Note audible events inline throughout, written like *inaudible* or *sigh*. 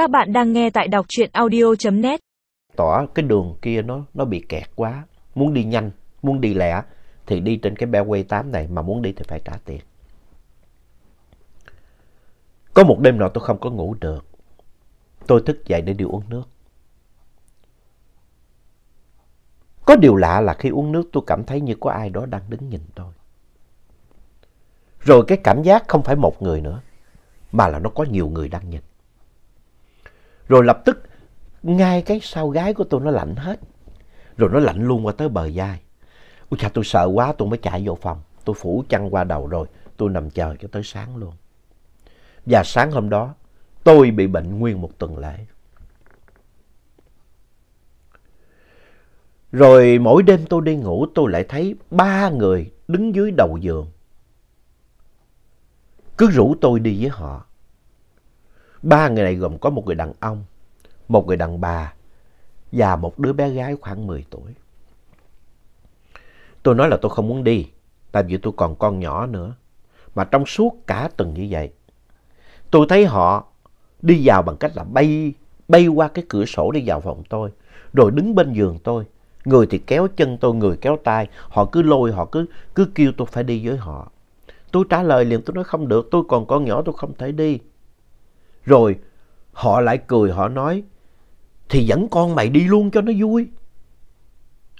Các bạn đang nghe tại đọc truyện audio.net. Tỏ cái đường kia nó nó bị kẹt quá, muốn đi nhanh, muốn đi lẹ thì đi trên cái Bellway 8 này mà muốn đi thì phải trả tiền. Có một đêm nọ tôi không có ngủ được. Tôi thức dậy để đi uống nước. Có điều lạ là khi uống nước tôi cảm thấy như có ai đó đang đứng nhìn tôi. Rồi cái cảm giác không phải một người nữa, mà là nó có nhiều người đang nhìn. Rồi lập tức, ngay cái sau gái của tôi nó lạnh hết. Rồi nó lạnh luôn qua tới bờ vai. Ôi cha tôi sợ quá, tôi mới chạy vô phòng. Tôi phủ chăn qua đầu rồi, tôi nằm chờ cho tới sáng luôn. Và sáng hôm đó, tôi bị bệnh nguyên một tuần lễ. Rồi mỗi đêm tôi đi ngủ, tôi lại thấy ba người đứng dưới đầu giường. Cứ rủ tôi đi với họ. Ba người này gồm có một người đàn ông, một người đàn bà và một đứa bé gái khoảng 10 tuổi. Tôi nói là tôi không muốn đi, tại vì tôi còn con nhỏ nữa. Mà trong suốt cả tuần như vậy, tôi thấy họ đi vào bằng cách là bay, bay qua cái cửa sổ đi vào phòng tôi, rồi đứng bên giường tôi. Người thì kéo chân tôi, người kéo tay, họ cứ lôi, họ cứ, cứ kêu tôi phải đi với họ. Tôi trả lời liền, tôi nói không được, tôi còn con nhỏ tôi không thể đi. Rồi họ lại cười, họ nói, thì dẫn con mày đi luôn cho nó vui.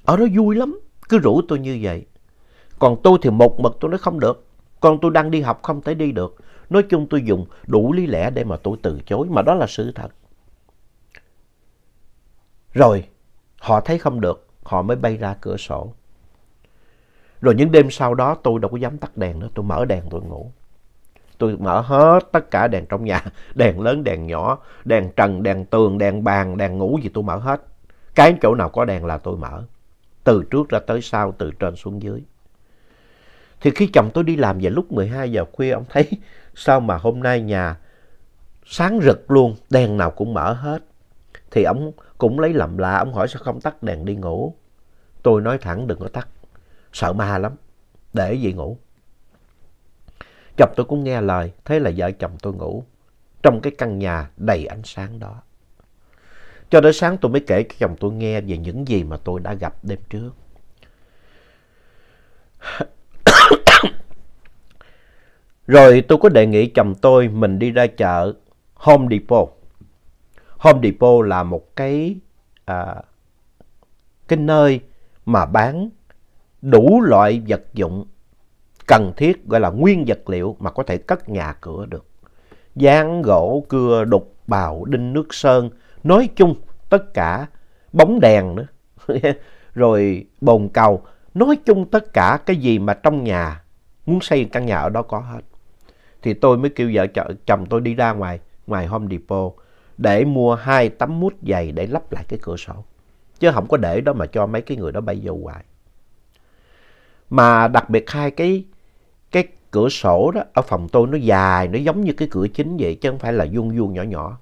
Ở đó vui lắm, cứ rủ tôi như vậy. Còn tôi thì một mực tôi nói không được, con tôi đang đi học không thể đi được. Nói chung tôi dùng đủ lý lẽ để mà tôi từ chối, mà đó là sự thật. Rồi họ thấy không được, họ mới bay ra cửa sổ. Rồi những đêm sau đó tôi đâu có dám tắt đèn nữa, tôi mở đèn tôi ngủ. Tôi mở hết tất cả đèn trong nhà, *laughs* đèn lớn, đèn nhỏ, đèn trần, đèn tường, đèn bàn, đèn ngủ gì tôi mở hết. Cái chỗ nào có đèn là tôi mở. Từ trước ra tới sau, từ trên xuống dưới. Thì khi chồng tôi đi làm về lúc 12 giờ khuya, ông thấy *laughs* sao mà hôm nay nhà sáng rực luôn, đèn nào cũng mở hết. Thì ông cũng lấy làm lạ, ông hỏi sao không tắt đèn đi ngủ. Tôi nói thẳng đừng có tắt, sợ ma lắm, để gì ngủ. Chồng tôi cũng nghe lời, thế là vợ chồng tôi ngủ trong cái căn nhà đầy ánh sáng đó. Cho đến sáng tôi mới kể cho chồng tôi nghe về những gì mà tôi đã gặp đêm trước. *coughs* Rồi tôi có đề nghị chồng tôi mình đi ra chợ Home Depot. Home Depot là một cái, à, cái nơi mà bán đủ loại vật dụng cần thiết gọi là nguyên vật liệu mà có thể cất nhà cửa được. Gián, gỗ, cưa, đục, bào, đinh, nước sơn, nói chung tất cả bóng đèn nữa, *laughs* rồi bồn cầu, nói chung tất cả cái gì mà trong nhà muốn xây căn nhà ở đó có hết. Thì tôi mới kêu vợ chồng tôi đi ra ngoài, ngoài Home Depot để mua hai tấm mút dày để lắp lại cái cửa sổ. Chứ không có để đó mà cho mấy cái người đó bay vô hoài. Mà đặc biệt hai cái cửa sổ đó ở phòng tôi nó dài, nó giống như cái cửa chính vậy chứ không phải là vuông vuông nhỏ nhỏ.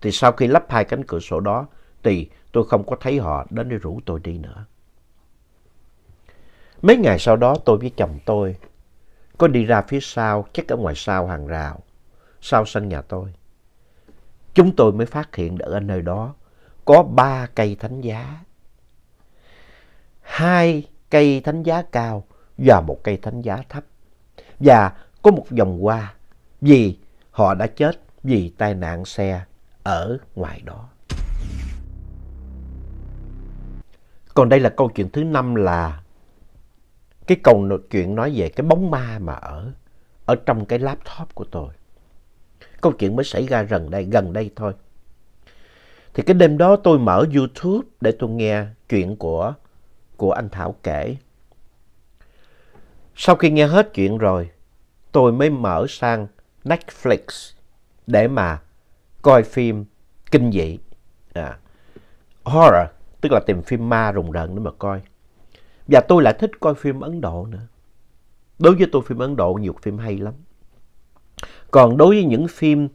Thì sau khi lắp hai cánh cửa sổ đó thì tôi không có thấy họ đến để rủ tôi đi nữa. Mấy ngày sau đó tôi với chồng tôi có đi ra phía sau, chắc ở ngoài sau hàng rào, sau sân nhà tôi. Chúng tôi mới phát hiện được ở nơi đó có ba cây thánh giá. Hai cây thánh giá cao và một cây thánh giá thấp. Và có một vòng hoa vì họ đã chết vì tai nạn xe ở ngoài đó. Còn đây là câu chuyện thứ năm là cái câu chuyện nói về cái bóng ma mà ở ở trong cái laptop của tôi. Câu chuyện mới xảy ra gần đây, gần đây thôi. Thì cái đêm đó tôi mở YouTube để tôi nghe chuyện của, của anh Thảo kể. Sau khi nghe hết chuyện rồi, tôi mới mở sang Netflix để mà coi phim kinh dị. À, horror, tức là tìm phim ma rùng rợn để mà coi. Và tôi lại thích coi phim Ấn Độ nữa. Đối với tôi phim Ấn Độ nhiều phim hay lắm. Còn đối với những phim,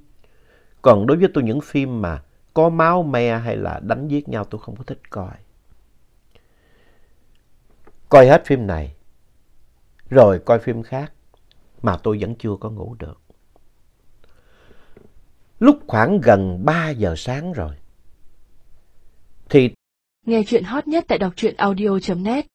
còn đối với tôi những phim mà có máu me hay là đánh giết nhau tôi không có thích coi. Coi hết phim này, rồi coi phim khác mà tôi vẫn chưa có ngủ được. lúc khoảng gần 3 giờ sáng rồi. Thì Nghe chuyện hot nhất tại đọc truyện audio.net